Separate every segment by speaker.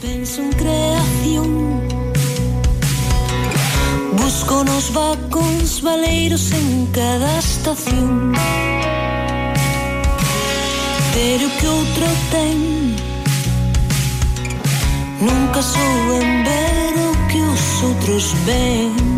Speaker 1: Penso en creación Busco nos vacóns valeiros en cada estación Pero que outro ten Nunca souben ver o que os outros ven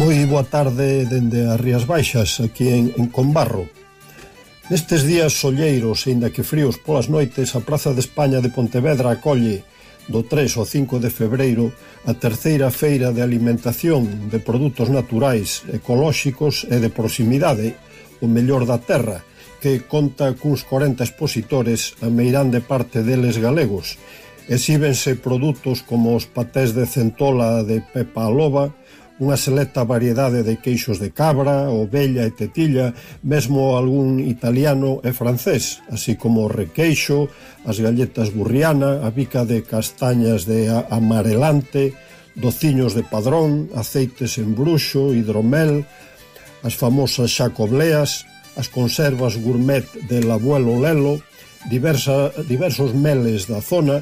Speaker 2: Moi boa tarde dende as Rías Baixas, aquí en, en Combarro. Nestes días solleiros, ainda que fríos polas noites, a Praza de España de Pontevedra acolle do 3 ao 5 de febreiro a terceira feira de alimentación de produtos naturais, ecolóxicos e de proximidade, o mellor da terra, que conta cuns 40 expositores, a meirande parte deles galegos. Exíbense produtos como os patés de centola de Pepa Loba, unha selecta variedade de queixos de cabra, ovella e tetilla, mesmo algún italiano e francés, así como o requeixo, as galletas burriana, a bica de castañas de amarelante, dociños de padrón, aceites en bruxo, hidromel, as famosas xacobleas, as conservas gourmet del abuelo Lelo, diversa, diversos meles da zona,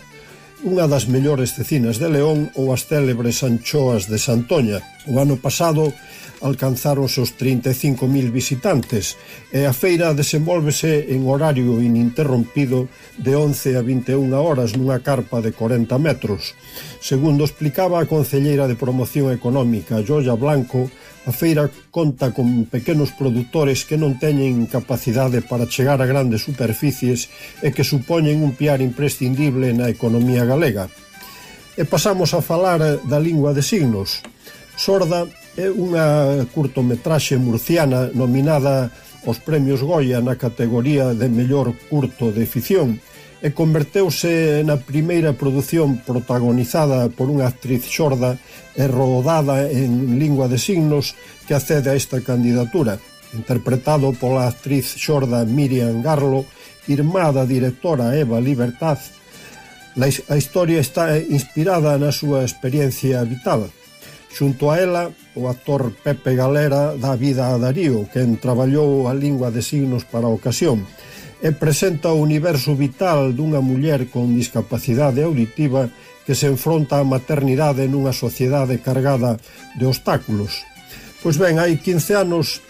Speaker 2: unha das mellores cecinas de León ou as célebres anchoas de Santoña. O ano pasado alcanzaron os 35.000 visitantes e a feira desenvolvese en horario ininterrompido de 11 a 21 horas nunha carpa de 40 metros. Segundo explicaba a Concelleira de Promoción Económica, Joya Blanco, A feira conta con pequenos produtores que non teñen capacidade para chegar a grandes superficies e que supoñen un piar imprescindible na economía galega. E pasamos a falar da lingua de signos. Sorda é unha curtometraxe murciana nominada aos premios Goya na categoría de mellor curto de ficción e converteuse na primeira produción protagonizada por unha actriz xorda e rodada en lingua de signos que accede a esta candidatura, interpretado pola actriz xorda Miriam Garlo, irmá da directora Eva Libertad. A historia está inspirada na súa experiencia vital. Xunto a ela, o actor Pepe Galera dá vida a Darío, quen traballou a lingua de signos para a ocasión, e presenta o universo vital dunha muller con discapacidade auditiva que se enfronta á maternidade nunha sociedade cargada de obstáculos. Pois ben, hai 15 anos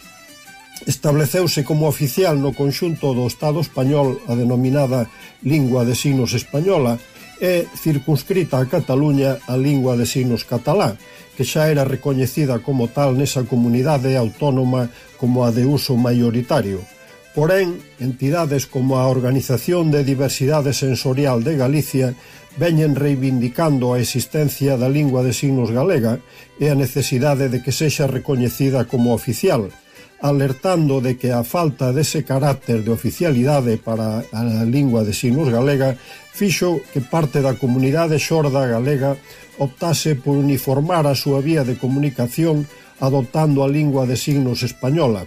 Speaker 2: estableceuse como oficial no conxunto do Estado español a denominada Lingua de Signos Española e circunscrita a Cataluña a Lingua de Signos Catalá, que xa era recoñecida como tal nesa comunidade autónoma como a de uso maioritario. Porén, entidades como a Organización de Diversidade Sensorial de Galicia veñen reivindicando a existencia da lingua de signos galega e a necesidade de que sexa recoñecida como oficial, alertando de que a falta dese carácter de oficialidade para a lingua de signos galega fixo que parte da comunidade xorda galega optase por uniformar a súa vía de comunicación adoptando a lingua de signos española,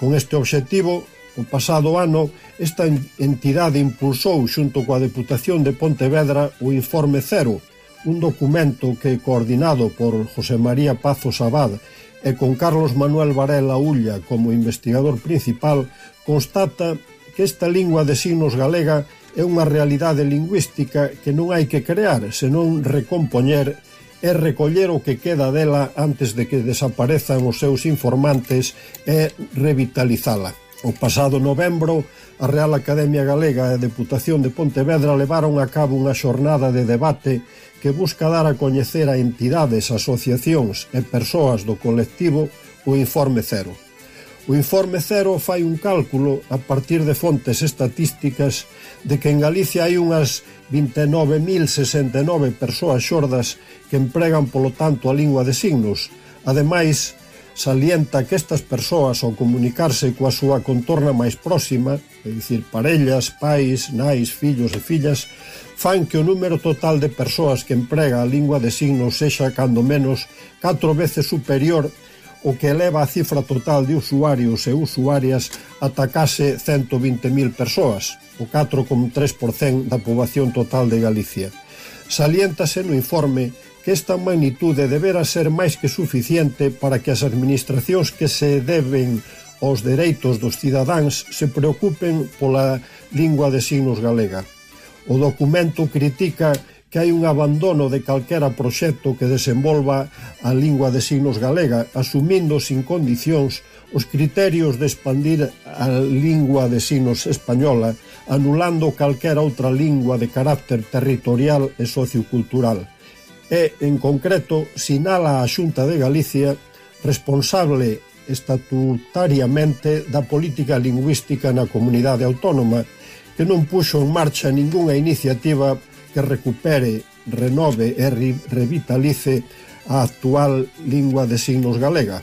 Speaker 2: Con este obxectivo, O pasado ano, esta entidade impulsou xunto coa Deputación de Pontevedra o Informe Cero, un documento que, coordinado por José María Pazo Abad e con Carlos Manuel Varela Ulla como investigador principal, constata que esta lingua de signos galega é unha realidade lingüística que non hai que crear, senón recompoñer e recoller o que queda dela antes de que desaparezan os seus informantes e revitalizala. O pasado novembro, a Real Academia Galega e a Deputación de Pontevedra levaron a cabo unha xornada de debate que busca dar a coñecer a entidades, asociacións e persoas do colectivo o Informe Cero. O Informe Cero fai un cálculo a partir de fontes estatísticas de que en Galicia hai unhas 29.069 persoas xordas que empregan polo tanto a lingua de signos, Ademais, salienta que estas persoas ao comunicarse coa súa contorna máis próxima, é dicir, parellas, pais, nais, fillos e fillas, fan que o número total de persoas que emprega a lingua de signos sexa cando menos catro veces superior o que eleva a cifra total de usuarios e usuarias ata case 120.000 persoas, o 4,3% da poboación total de Galicia. Saliéntase no informe que esta magnitude debera ser máis que suficiente para que as administracións que se deben aos dereitos dos cidadáns se preocupen pola lingua de signos galega. O documento critica que hai un abandono de calquera proxecto que desenvolva a lingua de signos galega, asumindo sin condicións os criterios de expandir a lingua de signos española, anulando calquera outra lingua de carácter territorial e sociocultural e, en concreto, sinala a Xunta de Galicia responsable estatutariamente da política lingüística na comunidade autónoma que non puxo en marcha ningunha iniciativa que recupere, renove e revitalice a actual lingua de signos galega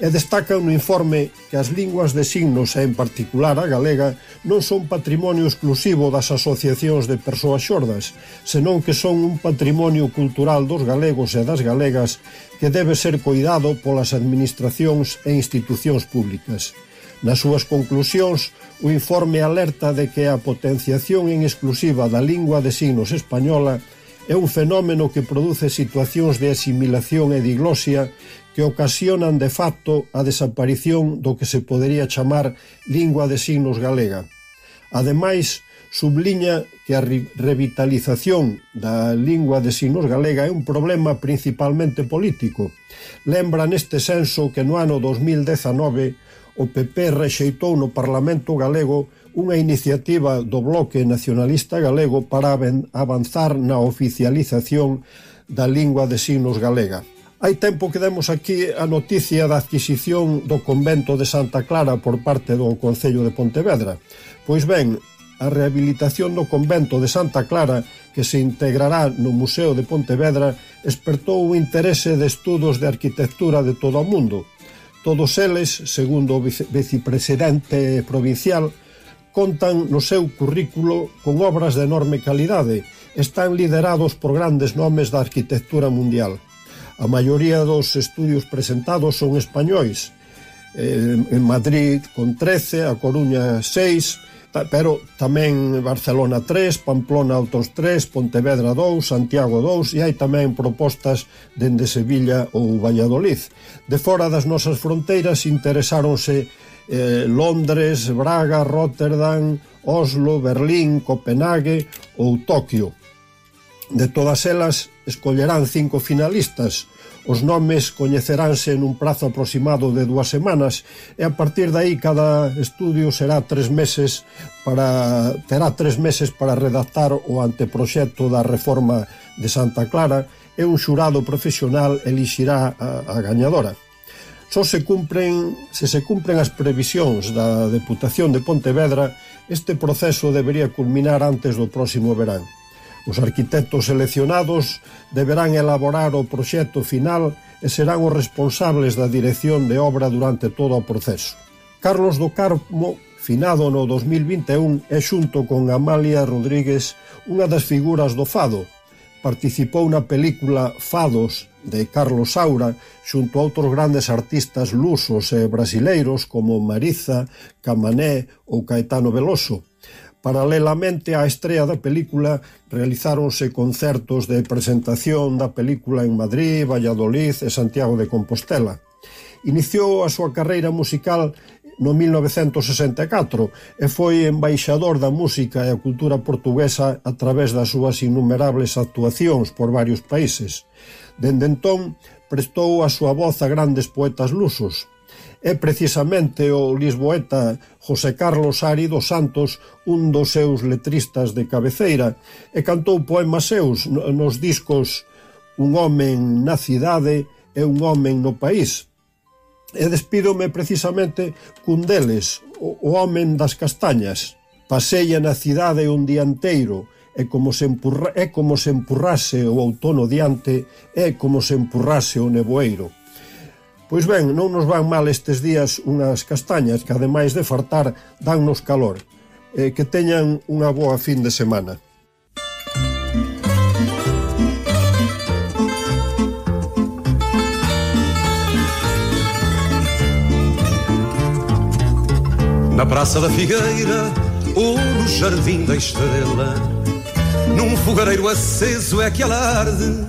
Speaker 2: e destaca no informe que as linguas de signos e en particular a galega non son patrimonio exclusivo das asociacións de persoas xordas, senón que son un patrimonio cultural dos galegos e das galegas que debe ser cuidado polas administracións e institucións públicas. Nas súas conclusións, o informe alerta de que a potenciación en exclusiva da lingua de signos española é un fenómeno que produce situacións de asimilación e diglosia que ocasionan de facto a desaparición do que se podería chamar lingua de signos galega. Ademais, subliña que a revitalización da lingua de signos galega é un problema principalmente político. Lembra neste senso que no ano 2019 o PP rexeitou no Parlamento galego unha iniciativa do Bloque Nacionalista Galego para avanzar na oficialización da lingua de signos galega. Hai tempo que demos aquí a noticia da adquisición do convento de Santa Clara por parte do Concello de Pontevedra. Pois ben, a rehabilitación do convento de Santa Clara, que se integrará no Museo de Pontevedra, despertou o interese de estudos de arquitectura de todo o mundo. Todos eles, segundo o vicepresidente provincial, contan no seu currículo con obras de enorme calidade. Están liderados por grandes nomes da arquitectura mundial. A maioría dos estudios presentados son españois. En Madrid con 13, A Coruña 6, pero tamén Barcelona 3, Pamplona outros 3, Pontevedra 2, Santiago 2 e hai tamén propostas dende Sevilla ou Valladolid. De fora das nosas fronteiras interesáronse eh, Londres, Braga, Rotterdam, Oslo, Berlín, Copenhague ou Tokio. De todas elas escollerán cinco finalistas. Os nomes coñeceranse nun prazo aproximado de dúas semanas e a partir de aí cada estudio será tres meses para terá tres meses para redactar o anteproxecto da reforma de Santa Clara e un xurado profesional elixirá a, a gañadora só se cumpren se se cumpren as previsións da Deputación de Pontevedra, este proceso debería culminar antes do próximo verán. Os arquitectos seleccionados deberán elaborar o proxecto final e serán os responsables da dirección de obra durante todo o proceso. Carlos do Carmo, finado no 2021, é xunto con Amalia Rodríguez unha das figuras do Fado. Participou na película Fados de Carlos Saura xunto a outros grandes artistas lusos e brasileiros como Mariza, Camané ou Caetano Veloso. Paralelamente á estrea da película, realizáronse concertos de presentación da película en Madrid, Valladolid e Santiago de Compostela. Iniciou a súa carreira musical no 1964 e foi embaixador da música e a cultura portuguesa a través das súas innumerables actuacións por varios países. Dende entón, prestou a súa voz a grandes poetas lusos, É precisamente o lisboeta José Carlos Ari dos Santos un dos seus letristas de cabeceira e cantou poemas seus nos discos Un homen na cidade e Un homen no país. E despídome precisamente cun deles, o homen das castañas. Paseia na cidade un día inteiro, é como se empurra, é como se empurrase o outono diante, é como se empurrase o neboeiro. Pois ben, non nos van mal estes días unhas castañas que ademais de fartar dannos calor. E que teñan unha boa fin de semana.
Speaker 3: Na Praça da Figueira ou no Jardim da Estrela, num fogareiro aceso é que alarde.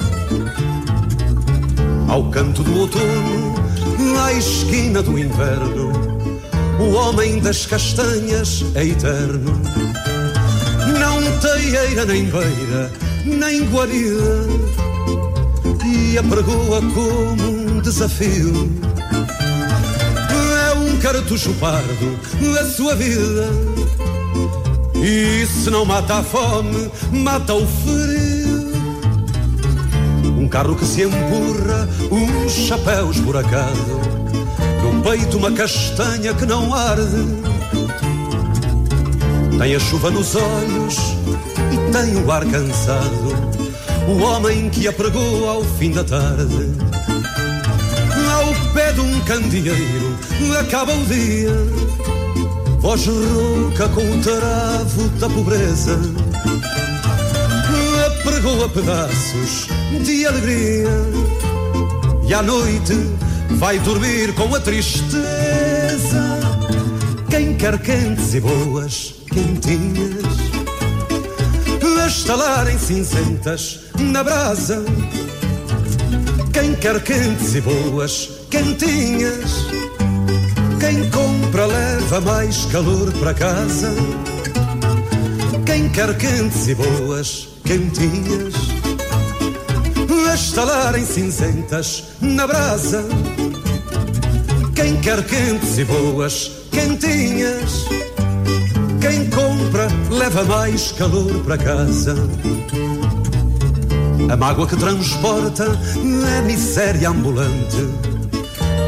Speaker 3: Ao canto do outono, à esquina do inverno, o homem das castanhas é eterno. Não tem eira nem beira, nem guarida, e apregou-a como um desafio cartucho pardo a sua vida. E se não mata a fome, mata o frio. Carro que se empurra, um chapéu esburacado. No peito uma castanha que não arde. Tem a chuva nos olhos e tem o ar cansado. O homem que a pregou ao fim da tarde. Ao pé de um candeeiro acaba o dia. Voz rouca com o taravo da pobreza. Pregou a pedaços de alegria. E à noite vai dormir com a tristeza. Quem quer quentes e boas quentinhas. A estalarem cinzentas na brasa. Quem quer quentes e boas quentinhas quem compra leva mais calor para casa. Quem quer quentes e boas quentinhas, estalarem cinzentas na brasa. Quem quer quentes e boas quentinhas, quem compra leva mais calor para casa. A mágoa que transporta é miséria ambulante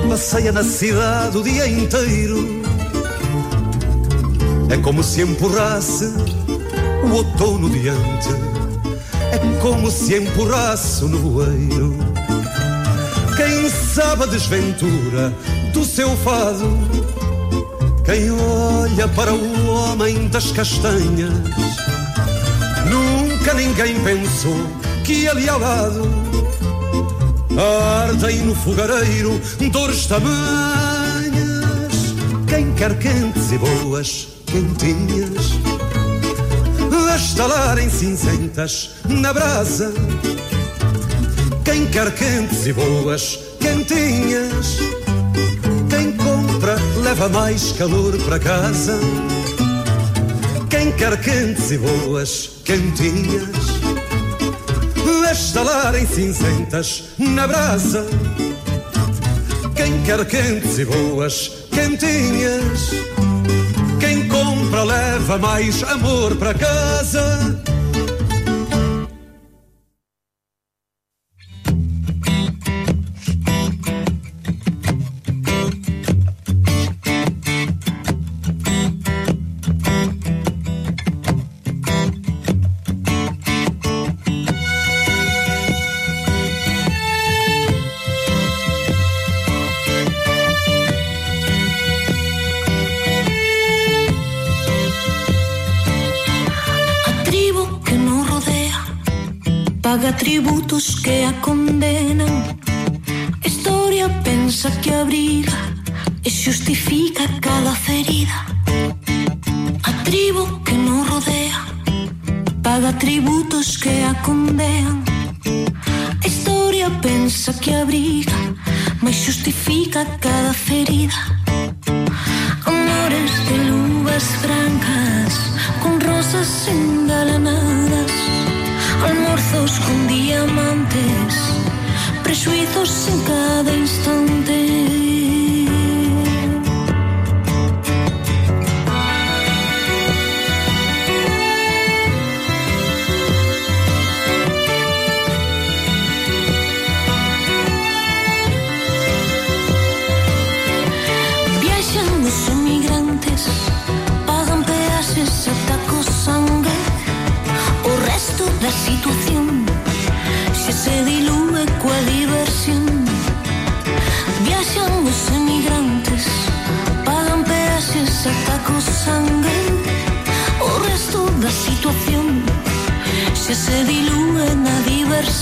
Speaker 3: passeia na cidade o dia inteiro. É como se empurrasse o outono diante. É como se empurrasse o nevoeiro. Quem sabe a desventura do seu fado? Quem olha para o homem das castanhas? Nunca ninguém pensou que ali ao lado Ardem no fogareiro dores tamanhas Quem quer quentes e boas quentinhas A estalarem cinzentas na brasa Quem quer quentes e boas quentinhas Quem compra leva mais calor para casa Quem quer quentes e boas quentinhas estalarem cinzentas na brasa. Quem quer quentes e boas quentinhas. Compra leva mais amor para casa.
Speaker 1: atributos que a condenan. Historia pensa que abriga e xustifica cada ferida. A tribu que non rodea paga tributos que a condenan. Historia pensa que abriga, mas xustifica cada ferida. Amores de luvas francas con rosas engalanadas almorzos con diamantes, prejuizos en cada instante.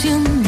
Speaker 1: You.